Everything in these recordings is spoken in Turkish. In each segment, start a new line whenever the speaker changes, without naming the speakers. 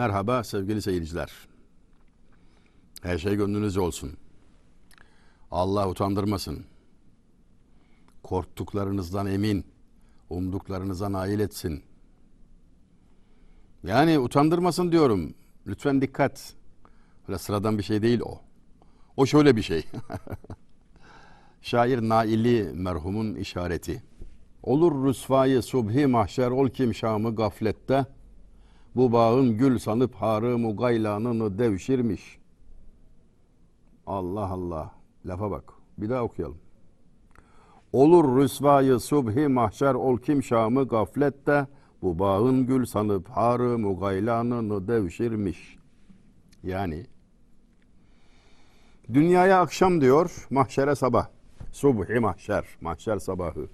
Merhaba sevgili seyirciler. Her şey gönlünüzce olsun. Allah utandırmasın. Korktuklarınızdan emin, umduklarınıza nail etsin. Yani utandırmasın diyorum. Lütfen dikkat. Öyle sıradan bir şey değil o. O şöyle bir şey. Şair Naili merhumun işareti. Olur rüsvayı subhi mahşer ol kim şamı gaflette. Bu bağın gül sanıp harı mugaylanını devşirmiş. Allah Allah. Lafa bak. Bir daha okuyalım. Olur rüsvayı subhi mahşer ol kim şamı gaflette. Bu bağın gül sanıp harı mugaylanını devşirmiş. Yani dünyaya akşam diyor, mahşere sabah. Subhi mahşer, mahşer sabahı.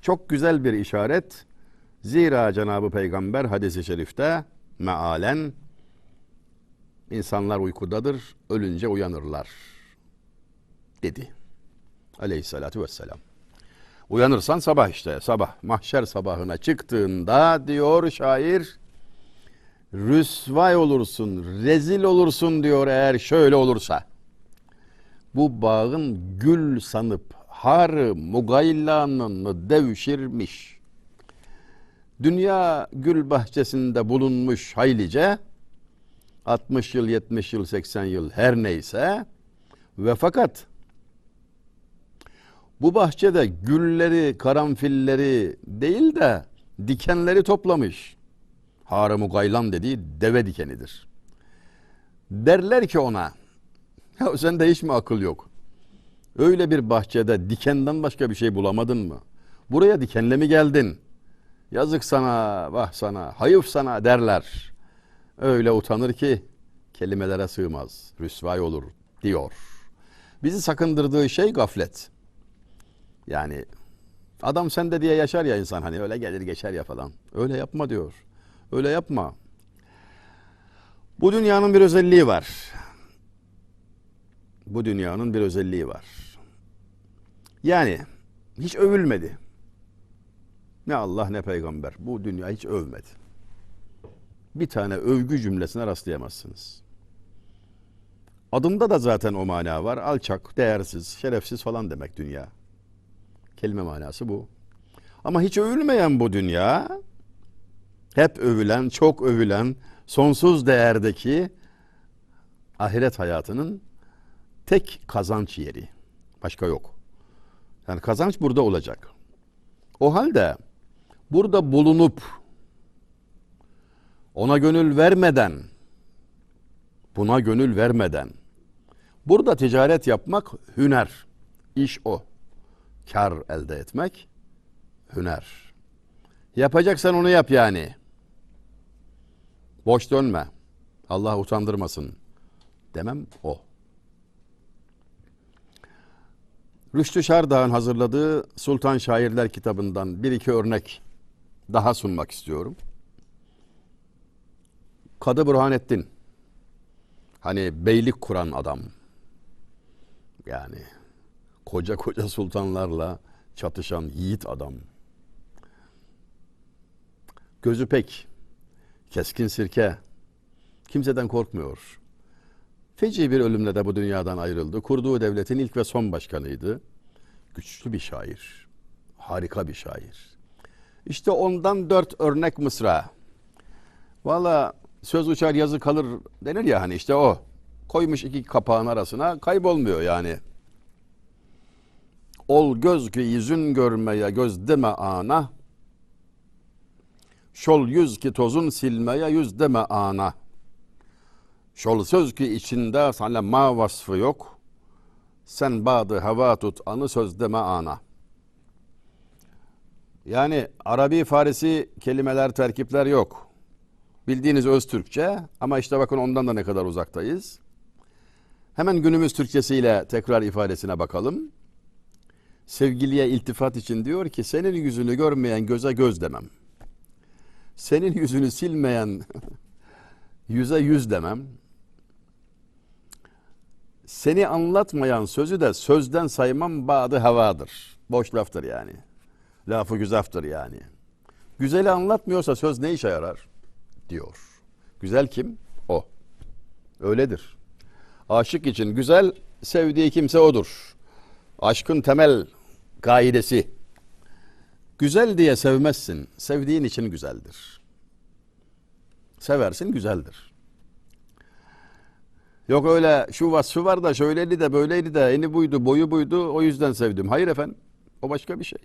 Çok güzel bir işaret. Zira Cenab-ı Peygamber hadisi şerifte mealen insanlar uykudadır, ölünce uyanırlar dedi. Aleyhissalatu vesselam. Uyanırsan sabah işte sabah mahşer sabahına çıktığında diyor şair rüsvay olursun, rezil olursun diyor eğer şöyle olursa. Bu bağın gül sanıp harı mugaylanını devşirmiş. Dünya gül bahçesinde bulunmuş haylice 60 yıl, 70 yıl, 80 yıl her neyse ve fakat bu bahçede gülleri, karanfilleri değil de dikenleri toplamış. Harı mugaylan dediği deve dikenidir. Derler ki ona, ya sende hiç mi akıl yok? Öyle bir bahçede dikenden başka bir şey bulamadın mı? Buraya dikenle mi geldin? Yazık sana, vah sana, hayıf sana derler. Öyle utanır ki kelimelere sığmaz, rüsvay olur diyor. Bizi sakındırdığı şey gaflet. Yani adam sende diye yaşar ya insan hani öyle gelir geçer ya falan. Öyle yapma diyor. Öyle yapma. Bu dünyanın bir özelliği var. Bu dünyanın bir özelliği var. Yani hiç övülmedi. Ne Allah ne peygamber. Bu dünya hiç övmedi. Bir tane övgü cümlesine rastlayamazsınız. Adında da zaten o mana var. Alçak, değersiz, şerefsiz falan demek dünya. Kelime manası bu. Ama hiç övülmeyen bu dünya, hep övülen, çok övülen, sonsuz değerdeki ahiret hayatının tek kazanç yeri. Başka yok. Yani kazanç burada olacak. O halde burada bulunup ona gönül vermeden buna gönül vermeden burada ticaret yapmak hüner. İş o. Kar elde etmek hüner. Yapacaksan onu yap yani. Boş dönme. Allah utandırmasın. Demem o. Rüştü Şardağ'ın hazırladığı Sultan Şairler kitabından bir iki örnek daha sunmak istiyorum. Kadı Burhanettin. Hani beylik kuran adam. Yani koca koca sultanlarla çatışan yiğit adam. Gözü pek, keskin sirke, kimseden korkmuyor. Feci bir ölümle de bu dünyadan ayrıldı. Kurduğu devletin ilk ve son başkanıydı. Güçlü bir şair, harika bir şair. İşte ondan dört örnek mısra. Valla söz uçar yazı kalır denir ya hani işte o. Koymuş iki kapağın arasına kaybolmuyor yani. Ol göz ki yüzün görmeye göz deme ana. Şol yüz ki tozun silmeye yüz deme ana. Şol söz ki içinde sana ma vasfı yok. Sen badı hava tut anı söz deme ana. Yani Arabi Farisi kelimeler, terkipler yok. Bildiğiniz öz Türkçe ama işte bakın ondan da ne kadar uzaktayız. Hemen günümüz Türkçesiyle tekrar ifadesine bakalım. Sevgiliye iltifat için diyor ki senin yüzünü görmeyen göze göz demem. Senin yüzünü silmeyen yüze yüz demem. Seni anlatmayan sözü de sözden saymam badı havadır. Boş laftır yani. Lafı güzaftır yani. Güzeli anlatmıyorsa söz ne işe yarar? diyor. Güzel kim? O. Öyledir. Aşık için güzel, sevdiği kimse odur. Aşkın temel kaidesi. Güzel diye sevmezsin. Sevdiğin için güzeldir. Seversin güzeldir. Yok öyle şu vasfı var da şöyleydi de böyleydi de eni buydu boyu buydu o yüzden sevdim. Hayır efendim o başka bir şey.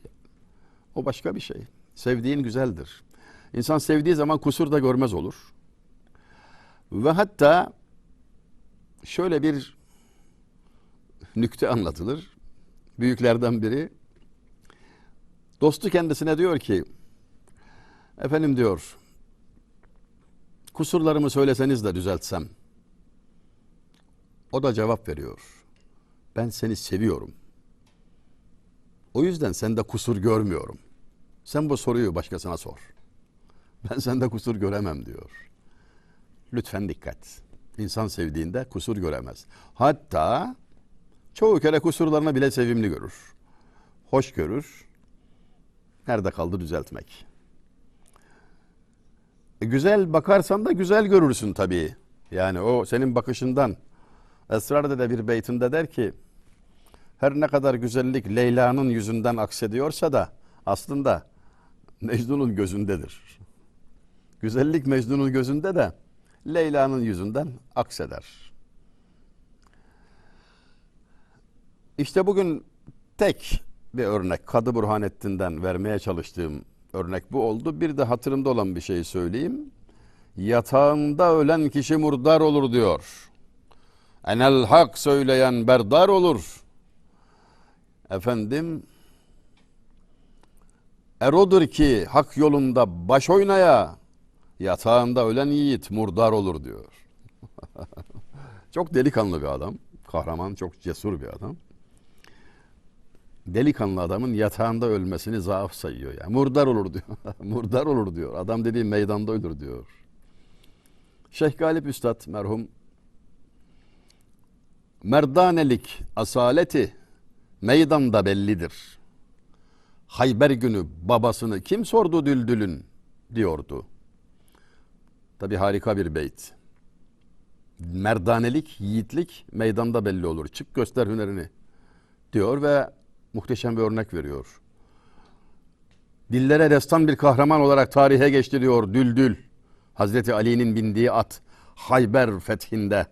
O başka bir şey. Sevdiğin güzeldir. İnsan sevdiği zaman kusur da görmez olur. Ve hatta şöyle bir nükte anlatılır. Büyüklerden biri dostu kendisine diyor ki efendim diyor kusurlarımı söyleseniz de düzeltsem. O da cevap veriyor. Ben seni seviyorum. O yüzden sende kusur görmüyorum. Sen bu soruyu başkasına sor. Ben sende kusur göremem diyor. Lütfen dikkat. İnsan sevdiğinde kusur göremez. Hatta çoğu kere kusurlarını bile sevimli görür. Hoş görür. Nerede kaldı düzeltmek? E, güzel bakarsan da güzel görürsün tabii. Yani o senin bakışından. Esrar de bir beytinde der ki her ne kadar güzellik Leyla'nın yüzünden aksediyorsa da aslında Mecnun'un gözündedir. Güzellik Mecnun'un gözünde de Leyla'nın yüzünden akseder. İşte bugün tek bir örnek Kadı Burhanettin'den vermeye çalıştığım örnek bu oldu. Bir de hatırımda olan bir şey söyleyeyim. Yatağında ölen kişi murdar olur diyor. Enel hak söyleyen berdar olur. Efendim Erodur ki hak yolunda baş oynaya yatağında ölen yiğit murdar olur diyor. çok delikanlı bir adam. Kahraman, çok cesur bir adam. Delikanlı adamın yatağında ölmesini zaaf sayıyor. Yani. Murdar olur diyor. murdar olur diyor. Adam dediği meydanda ölür diyor. Şeyh Galip Üstad merhum merdanelik asaleti meydanda bellidir. Hayber günü babasını kim sordu Düldül'ün diyordu. Tabi harika bir beyt. Merdanelik, yiğitlik meydanda belli olur. Çık göster hünerini diyor ve muhteşem bir örnek veriyor. Dillere destan bir kahraman olarak tarihe geçti diyor Düldül. Hazreti Ali'nin bindiği at Hayber fethinde.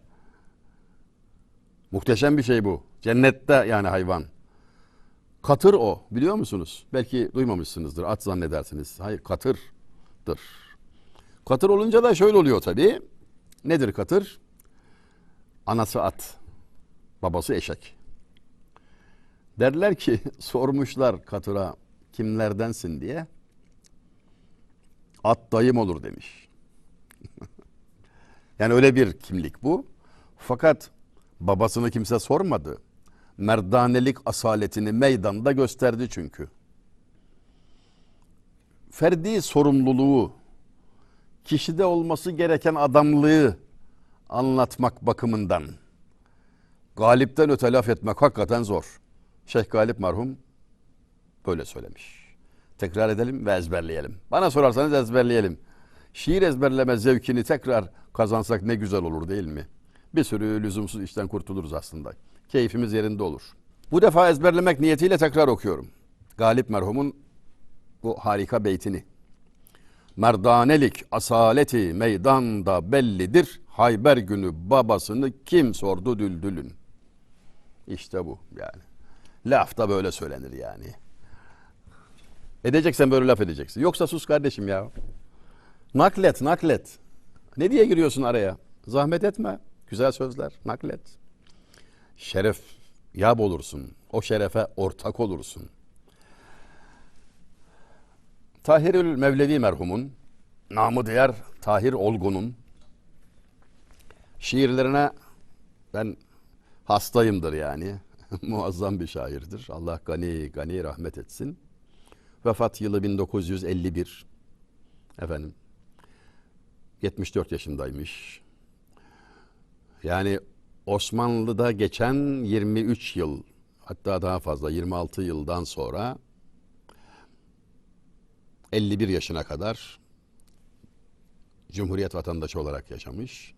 Muhteşem bir şey bu. Cennette yani hayvan. Katır o biliyor musunuz? Belki duymamışsınızdır at zannedersiniz. Hayır katırdır. Katır olunca da şöyle oluyor tabii. Nedir katır? Anası at, babası eşek. Derler ki sormuşlar katıra kimlerdensin diye. At dayım olur demiş. yani öyle bir kimlik bu. Fakat babasını kimse sormadı merdanelik asaletini meydanda gösterdi çünkü. Ferdi sorumluluğu, kişide olması gereken adamlığı anlatmak bakımından galipten öte laf etmek hakikaten zor. Şeyh Galip marhum böyle söylemiş. Tekrar edelim ve ezberleyelim. Bana sorarsanız ezberleyelim. Şiir ezberleme zevkini tekrar kazansak ne güzel olur değil mi? Bir sürü lüzumsuz işten kurtuluruz aslında keyfimiz yerinde olur. Bu defa ezberlemek niyetiyle tekrar okuyorum. Galip merhumun bu harika beytini. Merdanelik asaleti meydanda bellidir. Hayber günü babasını kim sordu düldülün. İşte bu yani. Laf da böyle söylenir yani. Edeceksen böyle laf edeceksin. Yoksa sus kardeşim ya. Naklet, naklet. Ne diye giriyorsun araya? Zahmet etme. Güzel sözler, naklet şeref yap olursun. O şerefe ortak olursun. Tahirül Mevlevi merhumun, namı diğer Tahir Olgun'un şiirlerine ben hastayımdır yani. Muazzam bir şairdir. Allah gani gani rahmet etsin. Vefat yılı 1951. Efendim 74 yaşındaymış. Yani Osmanlı'da geçen 23 yıl hatta daha fazla 26 yıldan sonra 51 yaşına kadar Cumhuriyet vatandaşı olarak yaşamış.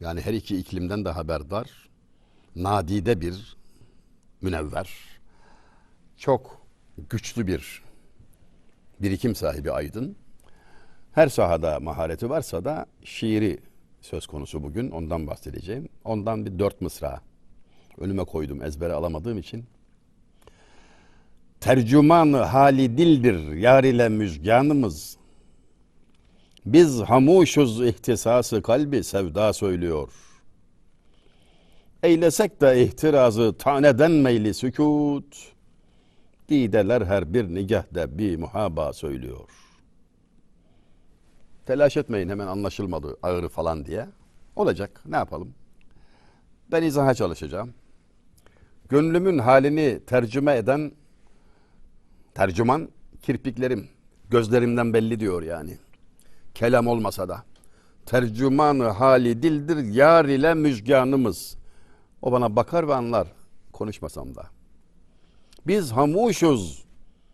Yani her iki iklimden de haberdar. Nadide bir münevver. Çok güçlü bir birikim sahibi aydın. Her sahada mahareti varsa da şiiri söz konusu bugün. Ondan bahsedeceğim. Ondan bir dört mısra önüme koydum ezbere alamadığım için. Tercüman hali dildir yar ile müjganımız. Biz hamuşuz ihtisası kalbi sevda söylüyor. Eylesek de ihtirazı taneden meyli sükut. Dideler her bir nigahde bir muhaba söylüyor. Telaş etmeyin hemen anlaşılmadı ağırı falan diye. Olacak ne yapalım. Ben izaha çalışacağım. Gönlümün halini tercüme eden tercüman kirpiklerim, gözlerimden belli diyor yani. Kelam olmasa da. Tercümanı hali dildir yar ile müjganımız. O bana bakar ve anlar konuşmasam da. Biz hamuşuz.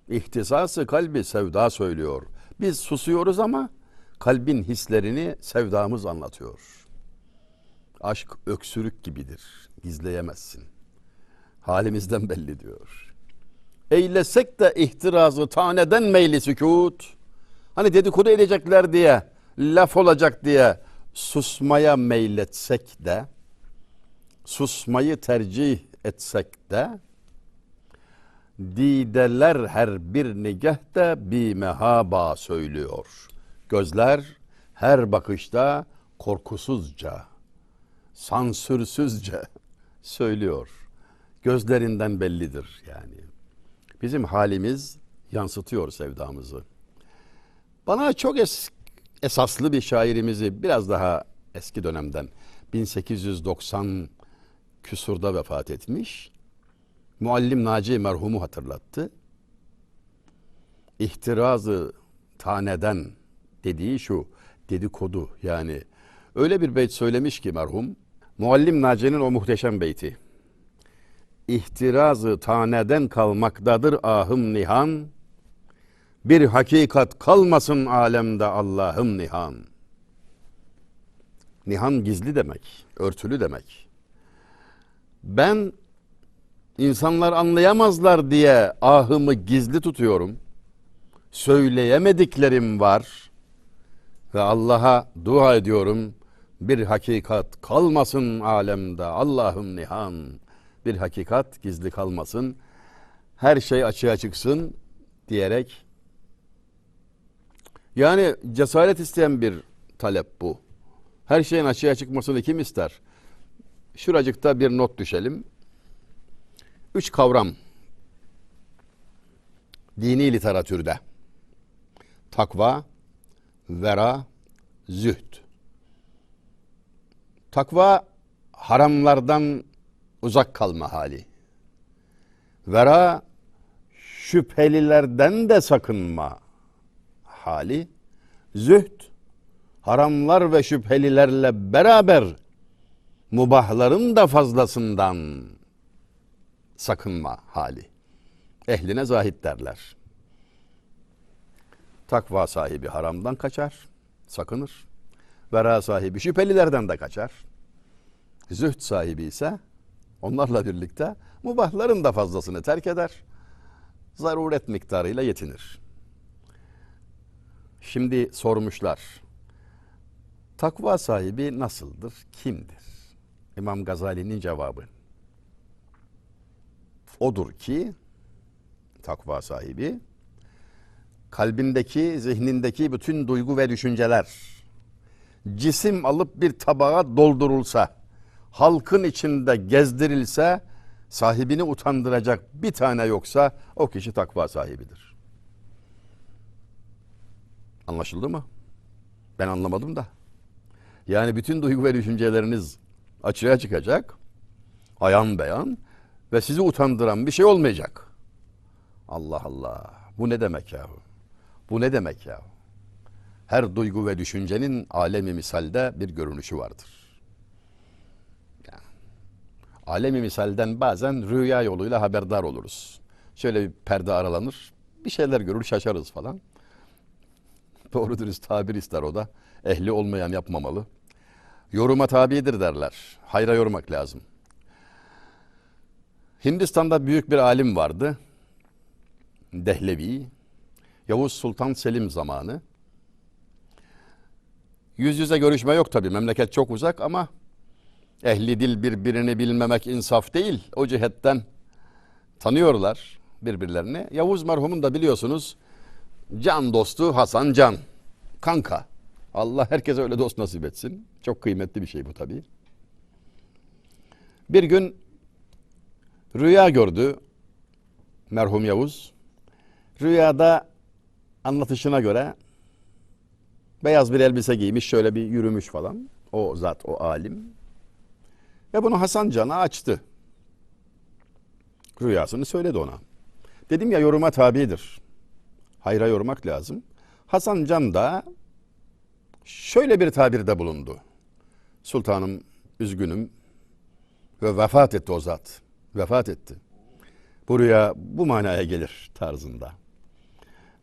İhtisası kalbi sevda söylüyor. Biz susuyoruz ama kalbin hislerini sevdamız anlatıyor. Aşk öksürük gibidir. Gizleyemezsin. Halimizden belli diyor. Eylesek de ihtirazı taneden meyli sükut. Hani dedikodu edecekler diye, laf olacak diye susmaya meyletsek de, susmayı tercih etsek de, dideler her bir nigahte bir mehaba söylüyor. Gözler her bakışta korkusuzca, sansürsüzce söylüyor. Gözlerinden bellidir yani. Bizim halimiz yansıtıyor sevdamızı. Bana çok es esaslı bir şairimizi biraz daha eski dönemden 1890 küsurda vefat etmiş. Muallim Naci merhumu hatırlattı. İhtirazı taneden dediği şu dedikodu yani öyle bir beyt söylemiş ki merhum Muallim Naci'nin o muhteşem beyti. İhtirazı taneden kalmaktadır ahım nihan. Bir hakikat kalmasın alemde Allah'ım nihan. Nihan gizli demek, örtülü demek. Ben insanlar anlayamazlar diye ahımı gizli tutuyorum. Söyleyemediklerim var ve Allah'a dua ediyorum. Bir hakikat kalmasın alemde Allah'ım nihan. Bir hakikat gizli kalmasın. Her şey açığa çıksın diyerek yani cesaret isteyen bir talep bu. Her şeyin açığa çıkmasını kim ister? Şuracıkta bir not düşelim. Üç kavram dini literatürde. Takva, vera, zühd. Takva haramlardan uzak kalma hali. Vera şüphelilerden de sakınma hali. Zühd haramlar ve şüphelilerle beraber mubahların da fazlasından sakınma hali. Ehline zahit derler. Takva sahibi haramdan kaçar, sakınır. Vera sahibi şüphelilerden de kaçar. Zühd sahibi ise onlarla birlikte mubahların da fazlasını terk eder. Zaruret miktarıyla yetinir. Şimdi sormuşlar. Takva sahibi nasıldır? Kimdir? İmam Gazali'nin cevabı. Odur ki takva sahibi kalbindeki, zihnindeki bütün duygu ve düşünceler cisim alıp bir tabağa doldurulsa, halkın içinde gezdirilse, sahibini utandıracak bir tane yoksa o kişi takva sahibidir. Anlaşıldı mı? Ben anlamadım da. Yani bütün duygu ve düşünceleriniz açığa çıkacak, ayan beyan ve sizi utandıran bir şey olmayacak. Allah Allah. Bu ne demek ya? Bu ne demek ya? Her duygu ve düşüncenin alemi misalde bir görünüşü vardır. Alemi misalden bazen rüya yoluyla haberdar oluruz. Şöyle bir perde aralanır, bir şeyler görür şaşarız falan. Doğru dürüst tabir ister o da. Ehli olmayan yapmamalı. Yoruma tabidir derler. Hayra yormak lazım. Hindistan'da büyük bir alim vardı. Dehlevi. Yavuz Sultan Selim zamanı. Yüz yüze görüşme yok tabii. Memleket çok uzak ama ehli dil birbirini bilmemek insaf değil. O cihetten tanıyorlar birbirlerini. Yavuz merhumun da biliyorsunuz can dostu Hasan Can. Kanka. Allah herkese öyle dost nasip etsin. Çok kıymetli bir şey bu tabii. Bir gün rüya gördü merhum Yavuz. Rüyada anlatışına göre beyaz bir elbise giymiş şöyle bir yürümüş falan. O zat o alim. Ve bunu Hasan Can'a açtı. Rüyasını söyledi ona. Dedim ya yoruma tabidir. Hayra yormak lazım. Hasan Can da şöyle bir tabirde bulundu. Sultanım üzgünüm ve vefat etti o zat. Vefat etti. Bu rüya bu manaya gelir tarzında.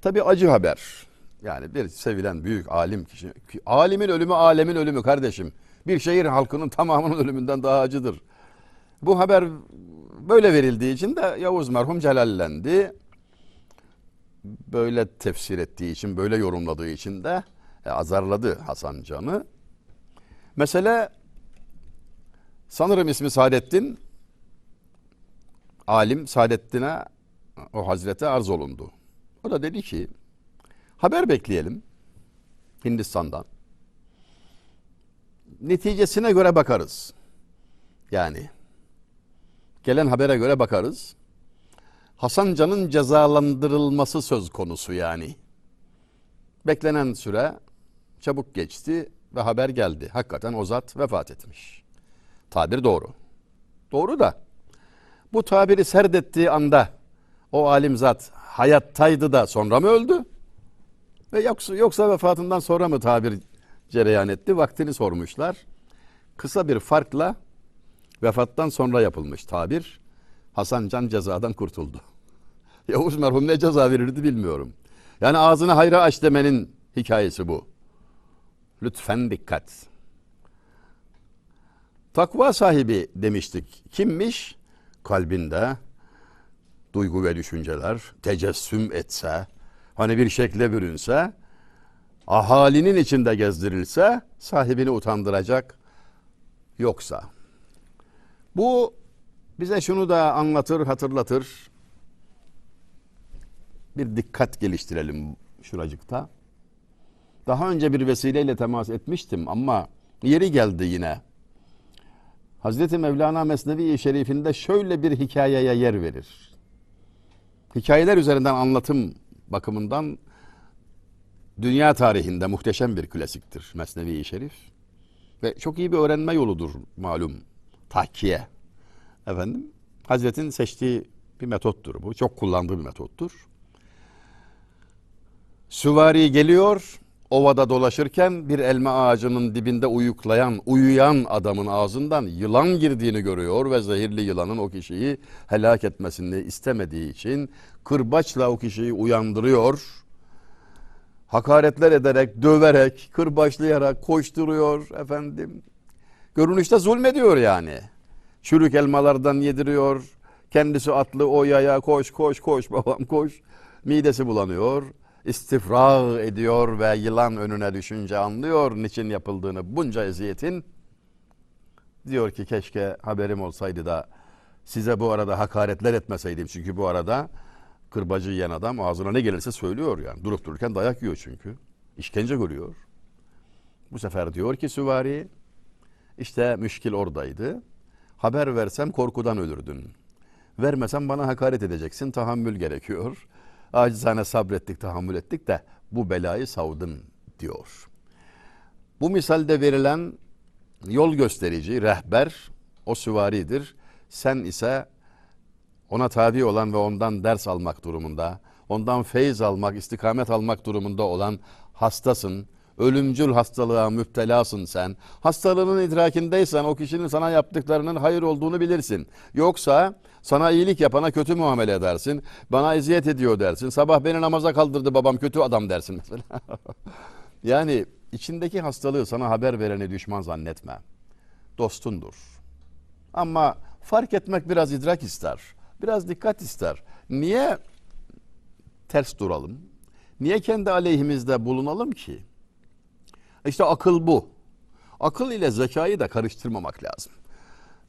Tabi acı haber. Yani bir sevilen büyük alim kişi. Alimin ölümü alemin ölümü kardeşim. Bir şehir halkının tamamının ölümünden daha acıdır. Bu haber böyle verildiği için de Yavuz merhum celallendi. Böyle tefsir ettiği için, böyle yorumladığı için de e, azarladı Hasan Can'ı. Mesele sanırım ismi Saadettin. Alim Saadettin'e o hazrete arz olundu. O da dedi ki haber bekleyelim Hindistan'dan. Neticesine göre bakarız. Yani gelen habere göre bakarız. Hasan Can'ın cezalandırılması söz konusu yani. Beklenen süre çabuk geçti ve haber geldi. Hakikaten o zat vefat etmiş. Tabir doğru. Doğru da bu tabiri serdettiği anda o alim zat hayattaydı da sonra mı öldü? Ve yoksa, yoksa vefatından sonra mı tabir cereyan etti? Vaktini sormuşlar. Kısa bir farkla vefattan sonra yapılmış tabir. Hasan Can cezadan kurtuldu. Yavuz merhum ne ceza verirdi bilmiyorum. Yani ağzını hayra aç demenin hikayesi bu. Lütfen dikkat. Takva sahibi demiştik. Kimmiş? Kalbinde duygu ve düşünceler tecessüm etse, hani bir şekle bürünse, ahalinin içinde gezdirilse sahibini utandıracak yoksa. Bu bize şunu da anlatır, hatırlatır. Bir dikkat geliştirelim şuracıkta. Daha önce bir vesileyle temas etmiştim ama yeri geldi yine. Hazreti Mevlana Mesnevi Şerifinde şöyle bir hikayeye yer verir. Hikayeler üzerinden anlatım bakımından dünya tarihinde muhteşem bir klasiktir Mesnevi Şerif. Ve çok iyi bir öğrenme yoludur malum tahkiye. Efendim Hazretin seçtiği bir metottur bu. Çok kullandığı bir metottur. Süvari geliyor, ovada dolaşırken bir elma ağacının dibinde uyuklayan, uyuyan adamın ağzından yılan girdiğini görüyor ve zehirli yılanın o kişiyi helak etmesini istemediği için kırbaçla o kişiyi uyandırıyor. Hakaretler ederek, döverek, kırbaçlayarak koşturuyor efendim. Görünüşte zulmediyor yani. Çürük elmalardan yediriyor. Kendisi atlı o yaya koş koş koş babam koş. Midesi bulanıyor istifra ediyor ve yılan önüne düşünce anlıyor niçin yapıldığını bunca eziyetin. Diyor ki keşke haberim olsaydı da size bu arada hakaretler etmeseydim. Çünkü bu arada kırbacı yiyen adam ağzına ne gelirse söylüyor yani. Durup dururken dayak yiyor çünkü. İşkence görüyor. Bu sefer diyor ki süvari işte müşkil oradaydı. Haber versem korkudan ölürdün. Vermesem bana hakaret edeceksin. Tahammül gerekiyor. Acizane sabrettik, tahammül ettik de bu belayı savdın diyor. Bu misalde verilen yol gösterici, rehber o süvaridir. Sen ise ona tabi olan ve ondan ders almak durumunda, ondan feyiz almak, istikamet almak durumunda olan hastasın. Ölümcül hastalığa müptelasın sen. Hastalığının idrakindeysen o kişinin sana yaptıklarının hayır olduğunu bilirsin. Yoksa sana iyilik yapana kötü muamele edersin. Bana eziyet ediyor dersin. Sabah beni namaza kaldırdı babam kötü adam dersin mesela. yani içindeki hastalığı sana haber vereni düşman zannetme. Dostundur. Ama fark etmek biraz idrak ister. Biraz dikkat ister. Niye ters duralım? Niye kendi aleyhimizde bulunalım ki? İşte akıl bu. Akıl ile zekayı da karıştırmamak lazım.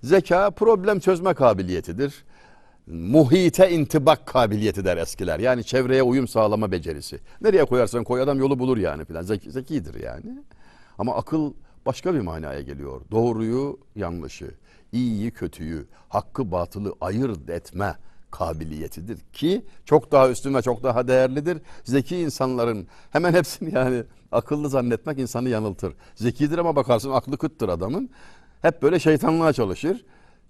Zeka problem çözme kabiliyetidir. Muhite intibak kabiliyeti der eskiler. Yani çevreye uyum sağlama becerisi. Nereye koyarsan koy adam yolu bulur yani filan. Zeki, zekidir yani. Ama akıl başka bir manaya geliyor. Doğruyu, yanlışı, iyiyi, kötüyü, hakkı, batılı ayırt etme kabiliyetidir ki çok daha üstün ve çok daha değerlidir. Zeki insanların hemen hepsini yani akıllı zannetmek insanı yanıltır. Zekidir ama bakarsın aklı kıttır adamın. Hep böyle şeytanlığa çalışır.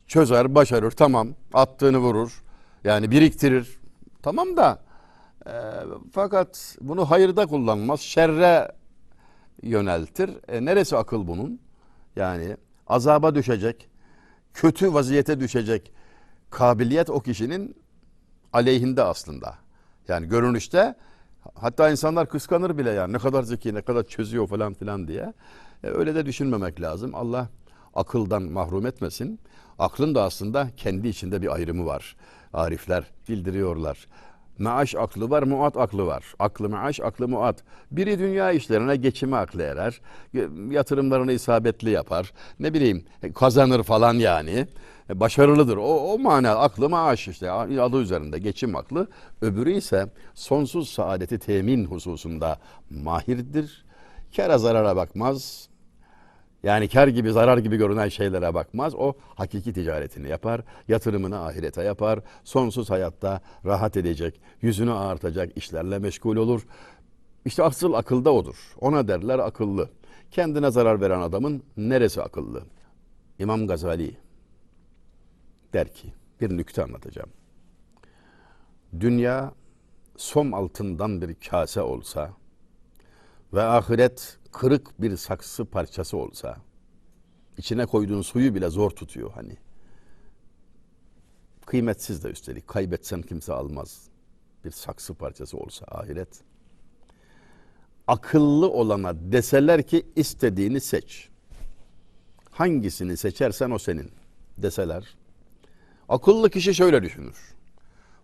Çözer, başarır, tamam. Attığını vurur. Yani biriktirir. Tamam da e, fakat bunu hayırda kullanmaz. Şerre yöneltir. E, neresi akıl bunun? Yani azaba düşecek, kötü vaziyete düşecek kabiliyet o kişinin aleyhinde aslında. Yani görünüşte hatta insanlar kıskanır bile yani ne kadar zeki, ne kadar çözüyor falan filan diye. E, öyle de düşünmemek lazım. Allah akıldan mahrum etmesin. Aklın da aslında kendi içinde bir ayrımı var. Arifler bildiriyorlar. Maaş aklı var, muat aklı var. Aklı maaş, aklı muat. Biri dünya işlerine geçime aklı erer. Yatırımlarını isabetli yapar. Ne bileyim kazanır falan yani. E, Başarılıdır. O, o mana aklı maaş işte adı üzerinde geçim aklı. Öbürü ise sonsuz saadeti temin hususunda mahirdir. Kâra zarara bakmaz. Yani kar gibi zarar gibi görünen şeylere bakmaz. O hakiki ticaretini yapar, yatırımını ahirete yapar. Sonsuz hayatta rahat edecek, yüzünü ağartacak işlerle meşgul olur. İşte asıl akılda odur. Ona derler akıllı. Kendine zarar veren adamın neresi akıllı? İmam Gazali der ki bir nükte anlatacağım. Dünya som altından bir kase olsa ve ahiret kırık bir saksı parçası olsa içine koyduğun suyu bile zor tutuyor hani. Kıymetsiz de üstelik kaybetsen kimse almaz. Bir saksı parçası olsa ahiret. Akıllı olana deseler ki istediğini seç. Hangisini seçersen o senin deseler. Akıllı kişi şöyle düşünür.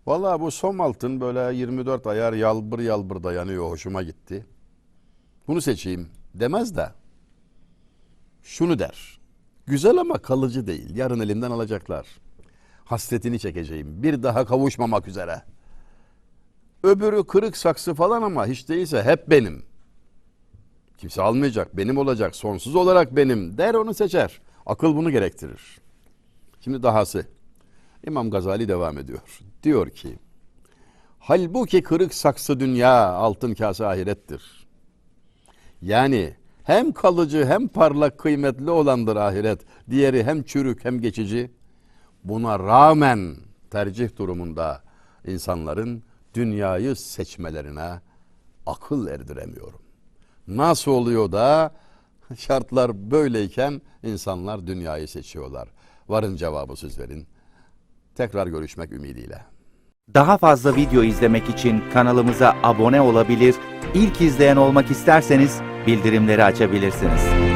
Vallahi bu som altın böyle 24 ayar yalbır yalbır dayanıyor hoşuma gitti. Bunu seçeyim demez de şunu der. Güzel ama kalıcı değil. Yarın elimden alacaklar. Hasretini çekeceğim. Bir daha kavuşmamak üzere. Öbürü kırık saksı falan ama hiç değilse hep benim. Kimse almayacak, benim olacak, sonsuz olarak benim der onu seçer. Akıl bunu gerektirir. Şimdi dahası. İmam Gazali devam ediyor. Diyor ki, halbuki kırık saksı dünya, altın kase ahirettir. Yani hem kalıcı hem parlak kıymetli olandır ahiret. Diğeri hem çürük hem geçici. Buna rağmen tercih durumunda insanların dünyayı seçmelerine akıl erdiremiyorum. Nasıl oluyor da şartlar böyleyken insanlar dünyayı seçiyorlar? Varın cevabı siz verin. Tekrar görüşmek ümidiyle.
Daha fazla video izlemek için kanalımıza abone olabilir, ilk izleyen olmak isterseniz bildirimleri açabilirsiniz.